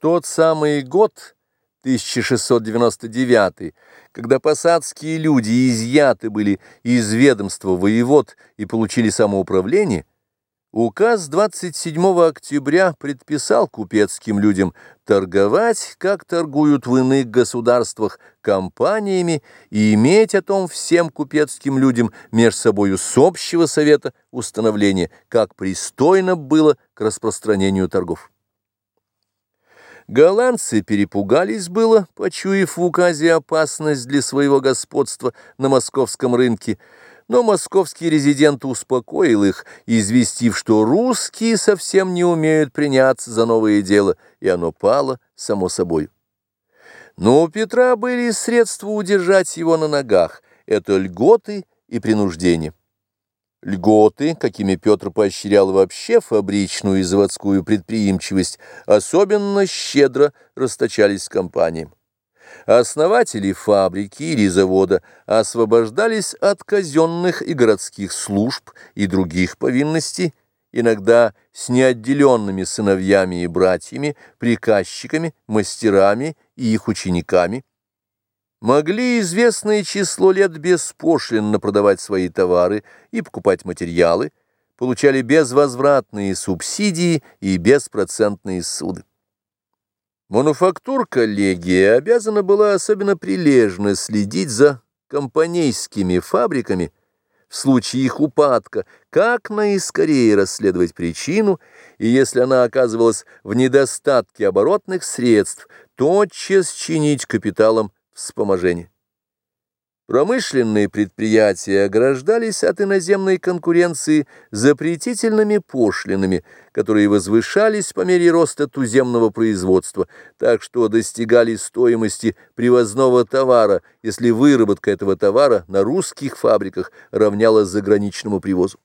тот самый год, 1699, когда посадские люди изъяты были из ведомства воевод и получили самоуправление, указ 27 октября предписал купецким людям торговать, как торгуют в иных государствах, компаниями и иметь о том всем купецким людям между собою с общего совета установления, как пристойно было к распространению торгов. Голландцы перепугались было, почуяв в указе опасность для своего господства на московском рынке, но московский резидент успокоил их, известив, что русские совсем не умеют приняться за новое дело, и оно пало само собой. Но у Петра были средства удержать его на ногах, это льготы и принуждение. Льготы, какими Петр поощрял вообще фабричную и заводскую предприимчивость, особенно щедро расточались компаниям. Основатели фабрики или завода освобождались от казенных и городских служб и других повинностей, иногда с неотделенными сыновьями и братьями, приказчиками, мастерами и их учениками, могли известное число лет беспошлинно продавать свои товары и покупать материалы, получали безвозвратные субсидии и беспроцентные суды. Мануфактурка Легия обязана была особенно прилежно следить за компанейскими фабриками в случае их упадка, как наискорее расследовать причину, и если она оказывалась в недостатке оборотных средств, тотчас чинить капиталом вспоможения. Промышленные предприятия ограждались от иноземной конкуренции запретительными пошлинами, которые возвышались по мере роста туземного производства, так что достигали стоимости привозного товара, если выработка этого товара на русских фабриках равнялась заграничному привозу.